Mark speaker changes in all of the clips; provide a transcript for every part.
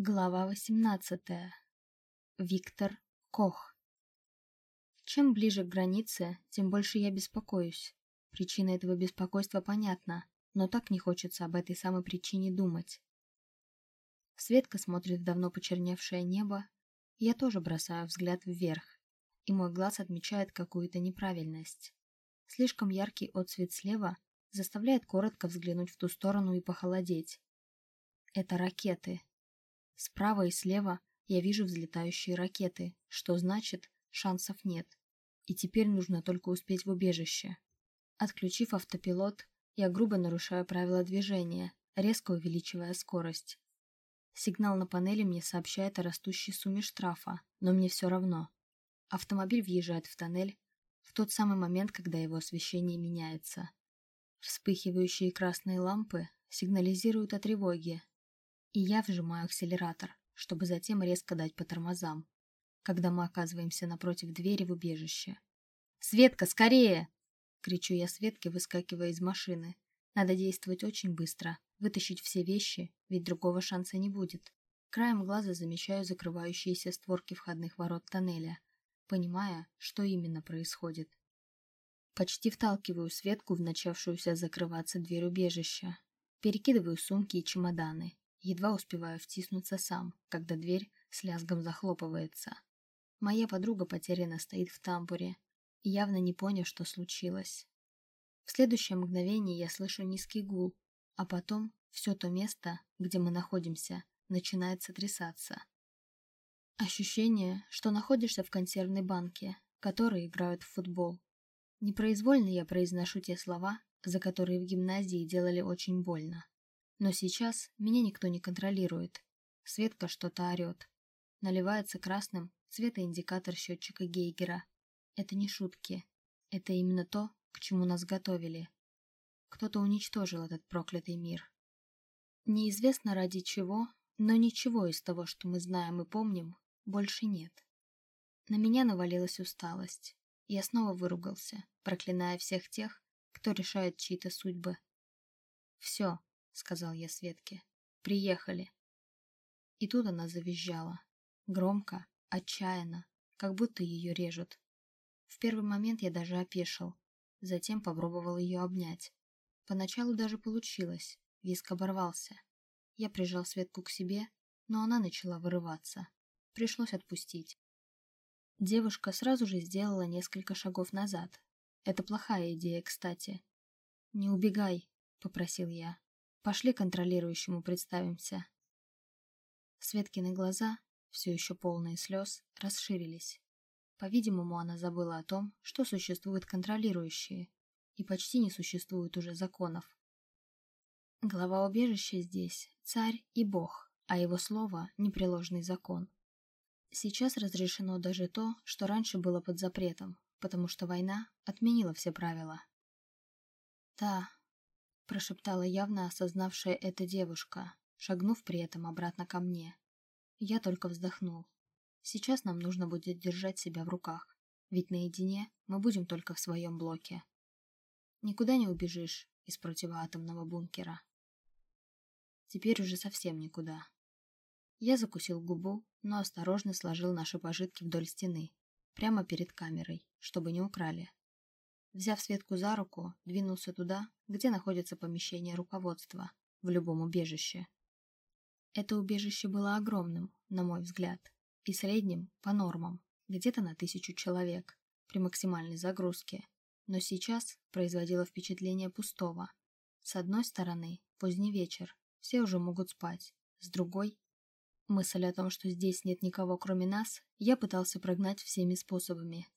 Speaker 1: Глава 18. Виктор Кох. Чем ближе к границе, тем больше я беспокоюсь. Причина этого беспокойства понятна, но так не хочется об этой самой причине думать. Светка смотрит в давно почерневшее небо, я тоже бросаю взгляд вверх, и мой глаз отмечает какую-то неправильность. Слишком яркий отсвет слева заставляет коротко взглянуть в ту сторону и похолодеть. Это ракеты. Справа и слева я вижу взлетающие ракеты, что значит, шансов нет. И теперь нужно только успеть в убежище. Отключив автопилот, я грубо нарушаю правила движения, резко увеличивая скорость. Сигнал на панели мне сообщает о растущей сумме штрафа, но мне все равно. Автомобиль въезжает в тоннель в тот самый момент, когда его освещение меняется. Вспыхивающие красные лампы сигнализируют о тревоге, и я вжимаю акселератор, чтобы затем резко дать по тормозам, когда мы оказываемся напротив двери в убежище. «Светка, скорее!» — кричу я Светке, выскакивая из машины. Надо действовать очень быстро, вытащить все вещи, ведь другого шанса не будет. Краем глаза замечаю закрывающиеся створки входных ворот тоннеля, понимая, что именно происходит. Почти вталкиваю Светку в начавшуюся закрываться дверь убежища. Перекидываю сумки и чемоданы, Едва успеваю втиснуться сам, когда дверь с лязгом захлопывается. Моя подруга потерянно стоит в тамбуре, явно не поняв, что случилось. В следующее мгновение я слышу низкий гул, а потом все то место, где мы находимся, начинает сотрясаться. Ощущение, что находишься в консервной банке, которые играют в футбол. Непроизвольно я произношу те слова, за которые в гимназии делали очень больно. Но сейчас меня никто не контролирует. Светка что-то орет. Наливается красным цветоиндикатор счетчика Гейгера. Это не шутки. Это именно то, к чему нас готовили. Кто-то уничтожил этот проклятый мир. Неизвестно ради чего, но ничего из того, что мы знаем и помним, больше нет. На меня навалилась усталость. Я снова выругался, проклиная всех тех, кто решает чьи-то судьбы. Все, сказал я Светке. «Приехали». И тут она завизжала. Громко, отчаянно, как будто ее режут. В первый момент я даже опешил, затем попробовал ее обнять. Поначалу даже получилось, виск оборвался. Я прижал Светку к себе, но она начала вырываться. Пришлось отпустить. Девушка сразу же сделала несколько шагов назад. Это плохая идея, кстати. «Не убегай», — попросил я. Пошли контролирующему представимся. Светкины глаза, все еще полные слез, расширились. По-видимому, она забыла о том, что существуют контролирующие, и почти не существует уже законов. Глава убежища здесь – царь и бог, а его слово – непреложный закон. Сейчас разрешено даже то, что раньше было под запретом, потому что война отменила все правила. Да, прошептала явно осознавшая это девушка, шагнув при этом обратно ко мне. Я только вздохнул. Сейчас нам нужно будет держать себя в руках, ведь наедине мы будем только в своем блоке. Никуда не убежишь из противоатомного бункера. Теперь уже совсем никуда. Я закусил губу, но осторожно сложил наши пожитки вдоль стены, прямо перед камерой, чтобы не украли. Взяв Светку за руку, двинулся туда, где находится помещение руководства, в любом убежище. Это убежище было огромным, на мой взгляд, и средним по нормам, где-то на тысячу человек, при максимальной загрузке, но сейчас производило впечатление пустого. С одной стороны, поздний вечер, все уже могут спать, с другой Мысль о том, что здесь нет никого кроме нас, я пытался прогнать всеми способами,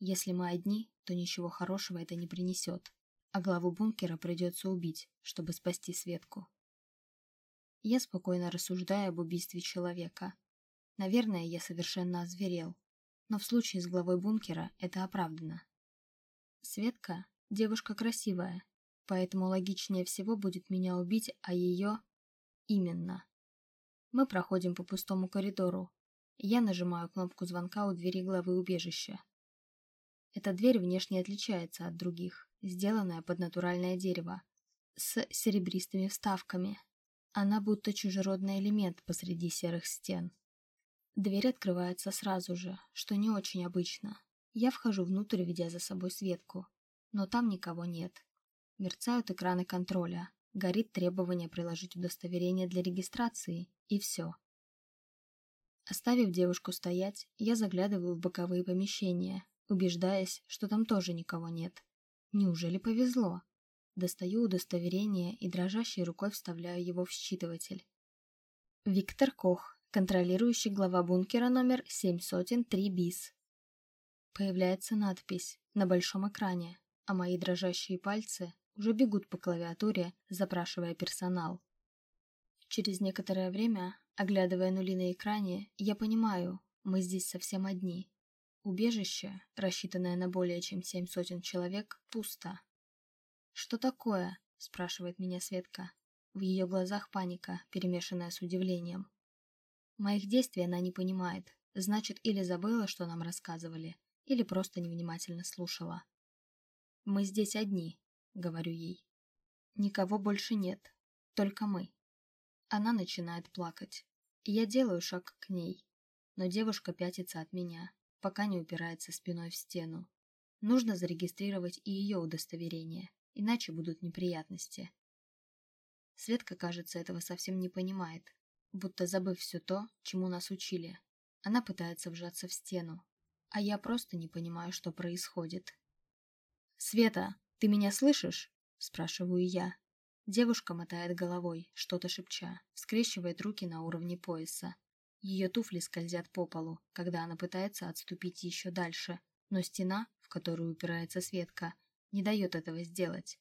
Speaker 1: если мы одни, то ничего хорошего это не принесет, а главу бункера придется убить, чтобы спасти Светку. Я спокойно рассуждаю об убийстве человека. Наверное, я совершенно озверел, но в случае с главой бункера это оправдано. Светка – девушка красивая, поэтому логичнее всего будет меня убить, а ее – именно. Мы проходим по пустому коридору. Я нажимаю кнопку звонка у двери главы убежища. Эта дверь внешне отличается от других, сделанная под натуральное дерево, с серебристыми вставками. Она будто чужеродный элемент посреди серых стен. Дверь открывается сразу же, что не очень обычно. Я вхожу внутрь, ведя за собой Светку. Но там никого нет. Мерцают экраны контроля. Горит требование приложить удостоверение для регистрации. И все. Оставив девушку стоять, я заглядываю в боковые помещения, убеждаясь, что там тоже никого нет. Неужели повезло? Достаю удостоверение и дрожащей рукой вставляю его в считыватель. Виктор Кох, контролирующий глава бункера номер 703 БИС. Появляется надпись на большом экране, а мои дрожащие пальцы уже бегут по клавиатуре, запрашивая персонал. Через некоторое время, оглядывая нули на экране, я понимаю, мы здесь совсем одни. Убежище, рассчитанное на более чем семь сотен человек, пусто. «Что такое?» – спрашивает меня Светка. В ее глазах паника, перемешанная с удивлением. Моих действий она не понимает, значит, или забыла, что нам рассказывали, или просто невнимательно слушала. «Мы здесь одни», — говорю ей. «Никого больше нет, только мы». Она начинает плакать, я делаю шаг к ней, но девушка пятится от меня, пока не упирается спиной в стену. Нужно зарегистрировать и ее удостоверение иначе будут неприятности. Светка, кажется, этого совсем не понимает, будто забыв все то, чему нас учили. Она пытается вжаться в стену, а я просто не понимаю, что происходит. «Света, ты меня слышишь?» – спрашиваю я. Девушка мотает головой, что-то шепча, скрещивает руки на уровне пояса. Ее туфли скользят по полу, когда она пытается отступить еще дальше, но стена, в которую упирается Светка, не дает этого сделать.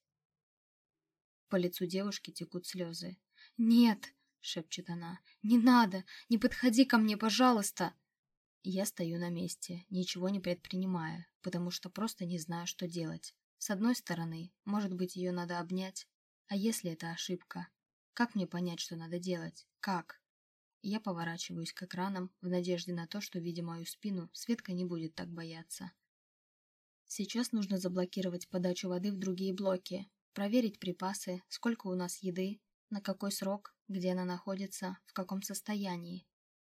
Speaker 1: По лицу девушки текут слезы. «Нет!» — шепчет она. «Не надо! Не подходи ко мне, пожалуйста!» Я стою на месте, ничего не предпринимая, потому что просто не знаю, что делать. С одной стороны, может быть, ее надо обнять. А если это ошибка? Как мне понять, что надо делать? Как? Я поворачиваюсь к экранам в надежде на то, что, видя мою спину, Светка не будет так бояться. Сейчас нужно заблокировать подачу воды в другие блоки, проверить припасы, сколько у нас еды, на какой срок, где она находится, в каком состоянии.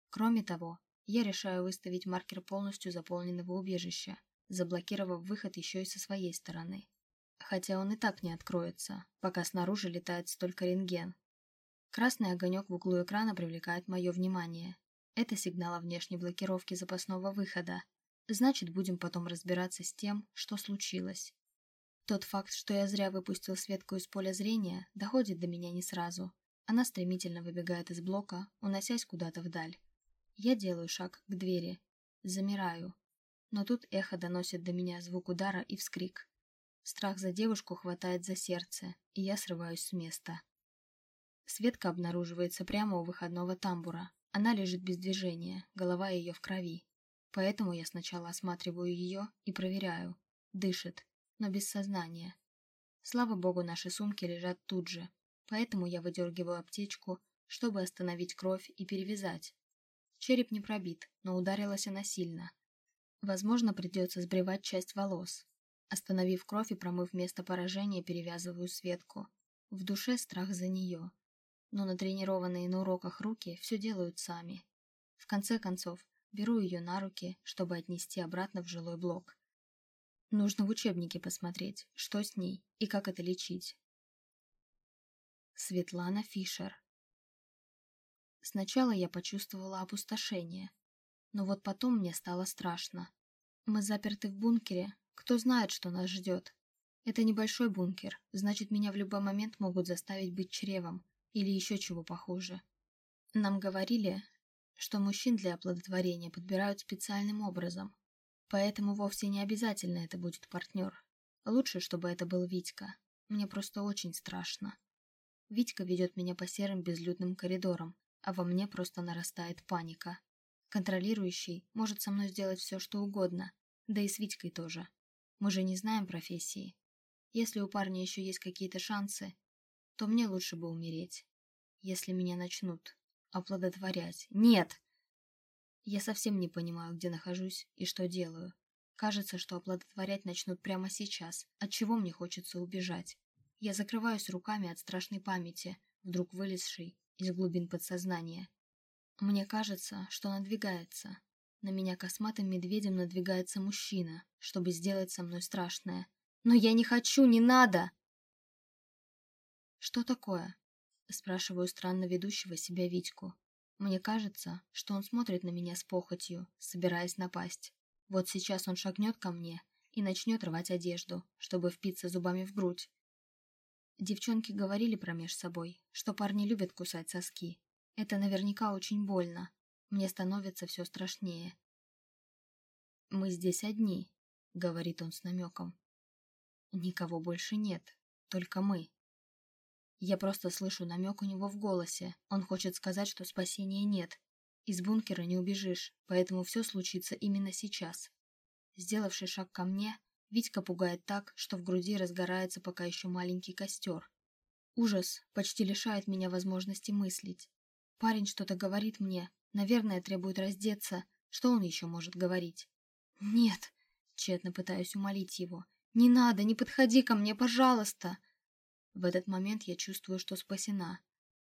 Speaker 1: Кроме того, я решаю выставить маркер полностью заполненного убежища, заблокировав выход еще и со своей стороны. Хотя он и так не откроется, пока снаружи летает столько рентген. Красный огонек в углу экрана привлекает мое внимание. Это сигнал о внешней блокировке запасного выхода, Значит, будем потом разбираться с тем, что случилось. Тот факт, что я зря выпустил Светку из поля зрения, доходит до меня не сразу. Она стремительно выбегает из блока, уносясь куда-то вдаль. Я делаю шаг к двери. Замираю. Но тут эхо доносит до меня звук удара и вскрик. Страх за девушку хватает за сердце, и я срываюсь с места. Светка обнаруживается прямо у выходного тамбура. Она лежит без движения, голова ее в крови. Поэтому я сначала осматриваю ее и проверяю. Дышит, но без сознания. Слава богу, наши сумки лежат тут же, поэтому я выдергиваю аптечку, чтобы остановить кровь и перевязать. Череп не пробит, но ударилась она сильно. Возможно, придется сбривать часть волос. Остановив кровь и промыв место поражения, перевязываю Светку. В душе страх за нее. Но натренированные на уроках руки все делают сами. В конце концов, Беру ее на руки, чтобы отнести обратно в жилой блок. Нужно в учебнике посмотреть, что с ней и как это лечить. Светлана Фишер Сначала я почувствовала опустошение, но вот потом мне стало страшно. Мы заперты в бункере, кто знает, что нас ждет. Это небольшой бункер, значит, меня в любой момент могут заставить быть чревом или еще чего похуже. Нам говорили, что мужчин для оплодотворения подбирают специальным образом, поэтому вовсе не обязательно это будет партнер. Лучше, чтобы это был Витька. Мне просто очень страшно. Витька ведет меня по серым безлюдным коридорам, а во мне просто нарастает паника. Контролирующий может со мной сделать все, что угодно, да и с Витькой тоже. Мы же не знаем профессии. Если у парня еще есть какие-то шансы, то мне лучше бы умереть, если меня начнут Оплодотворять. Нет! Я совсем не понимаю, где нахожусь и что делаю. Кажется, что оплодотворять начнут прямо сейчас, от чего мне хочется убежать. Я закрываюсь руками от страшной памяти, вдруг вылезшей из глубин подсознания. Мне кажется, что надвигается. На меня косматым медведем надвигается мужчина, чтобы сделать со мной страшное. Но я не хочу, не надо! Что такое? Спрашиваю странно ведущего себя Витьку. Мне кажется, что он смотрит на меня с похотью, собираясь напасть. Вот сейчас он шагнет ко мне и начнет рвать одежду, чтобы впиться зубами в грудь. Девчонки говорили промеж собой, что парни любят кусать соски. Это наверняка очень больно. Мне становится все страшнее. «Мы здесь одни», — говорит он с намеком. «Никого больше нет, только мы». Я просто слышу намек у него в голосе. Он хочет сказать, что спасения нет. Из бункера не убежишь, поэтому все случится именно сейчас. Сделавший шаг ко мне, Витька пугает так, что в груди разгорается пока еще маленький костер. Ужас почти лишает меня возможности мыслить. Парень что-то говорит мне, наверное, требует раздеться. Что он еще может говорить? «Нет!» — тщетно пытаюсь умолить его. «Не надо, не подходи ко мне, пожалуйста!» В этот момент я чувствую, что спасена.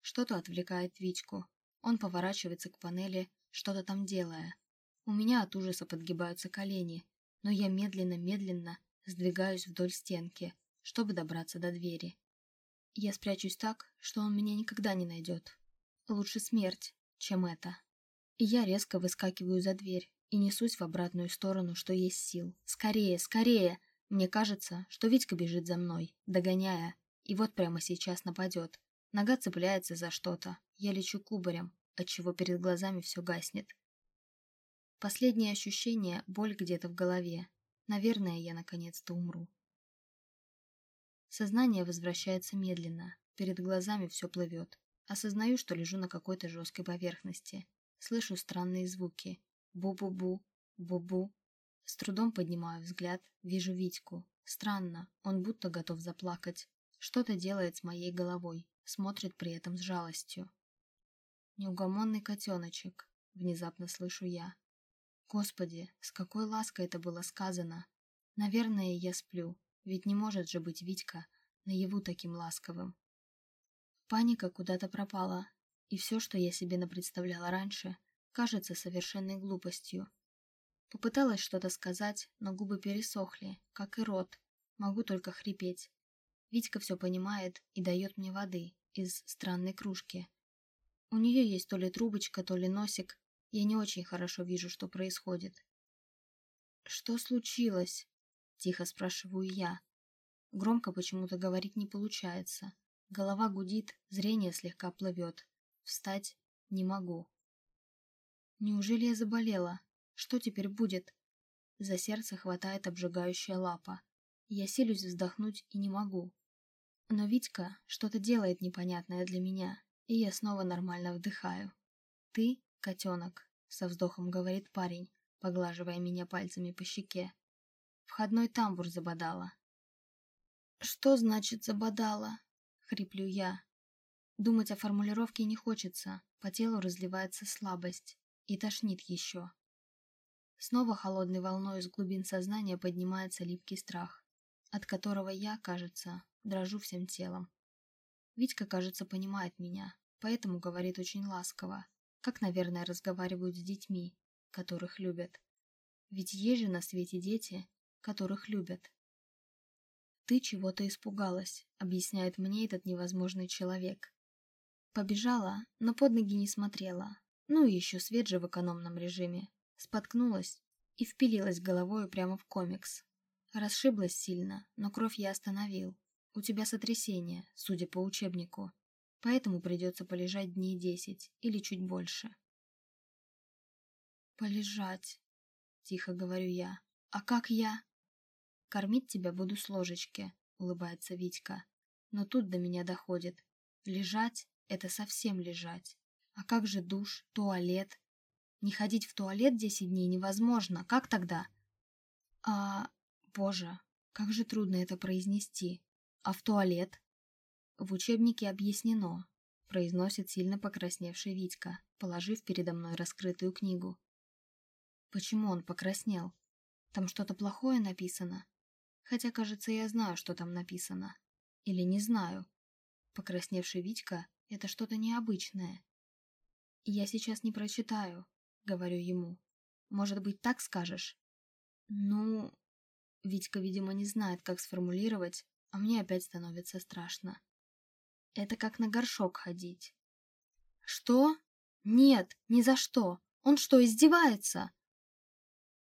Speaker 1: Что-то отвлекает Витьку. Он поворачивается к панели, что-то там делая. У меня от ужаса подгибаются колени, но я медленно-медленно сдвигаюсь вдоль стенки, чтобы добраться до двери. Я спрячусь так, что он меня никогда не найдет. Лучше смерть, чем это. И я резко выскакиваю за дверь и несусь в обратную сторону, что есть сил. Скорее, скорее! Мне кажется, что Витька бежит за мной, догоняя, и вот прямо сейчас нападет. Нога цепляется за что-то. Я лечу кубарем, отчего перед глазами все гаснет. Последнее ощущение – боль где-то в голове. Наверное, я наконец-то умру. Сознание возвращается медленно. Перед глазами все плывет. Осознаю, что лежу на какой-то жесткой поверхности. Слышу странные звуки. Бу-бу-бу, бу-бу. С трудом поднимаю взгляд, вижу Витьку. Странно, он будто готов заплакать. Что-то делает с моей головой, смотрит при этом с жалостью. Неугомонный котеночек, внезапно слышу я. Господи, с какой лаской это было сказано. Наверное, я сплю, ведь не может же быть Витька наяву таким ласковым. Паника куда-то пропала, и все, что я себе напредставляла раньше, кажется совершенной глупостью. Попыталась что-то сказать, но губы пересохли, как и рот, могу только хрипеть. Витька все понимает и дает мне воды из странной кружки. У нее есть то ли трубочка, то ли носик, я не очень хорошо вижу, что происходит. «Что случилось?» – тихо спрашиваю я. Громко почему-то говорить не получается. Голова гудит, зрение слегка плывет. Встать не могу. Неужели я заболела? Что теперь будет? За сердце хватает обжигающая лапа. Я силюсь вздохнуть и не могу. Но Витька что-то делает непонятное для меня, и я снова нормально вдыхаю. Ты «Котенок», — со вздохом говорит парень, поглаживая меня пальцами по щеке. Входной тамбур забодала. «Что значит забодала?» — хриплю я. Думать о формулировке не хочется, по телу разливается слабость и тошнит еще. Снова холодной волной из глубин сознания поднимается липкий страх, от которого я, кажется, дрожу всем телом. Витька, кажется, понимает меня, поэтому говорит очень ласково, как, наверное, разговаривают с детьми, которых любят. Ведь есть же на свете дети, которых любят. «Ты чего-то испугалась», — объясняет мне этот невозможный человек. Побежала, но под ноги не смотрела. Ну и еще свет же в экономном режиме. Споткнулась и впилилась головой прямо в комикс. Расшиблась сильно, но кровь я остановил. У тебя сотрясение, судя по учебнику поэтому придется полежать дней десять или чуть больше. «Полежать», — тихо говорю я. «А как я?» «Кормить тебя буду с ложечки», — улыбается Витька. Но тут до меня доходит. Лежать — это совсем лежать. А как же душ, туалет? Не ходить в туалет десять дней невозможно. Как тогда? А, боже, как же трудно это произнести. А в туалет? В учебнике объяснено, произносит сильно покрасневший Витька, положив передо мной раскрытую книгу. Почему он покраснел? Там что-то плохое написано? Хотя, кажется, я знаю, что там написано. Или не знаю. Покрасневший Витька Это что-то необычное. Я сейчас не прочитаю, говорю ему. Может быть, так скажешь? Ну... Витька, видимо, не знает, как сформулировать, а мне опять становится страшно. Это как на горшок ходить. Что? Нет, ни за что. Он что, издевается?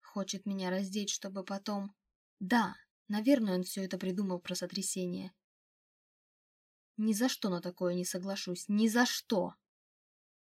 Speaker 1: Хочет меня раздеть, чтобы потом... Да, наверное, он все это придумал про сотрясение. Ни за что на такое не соглашусь, ни за что.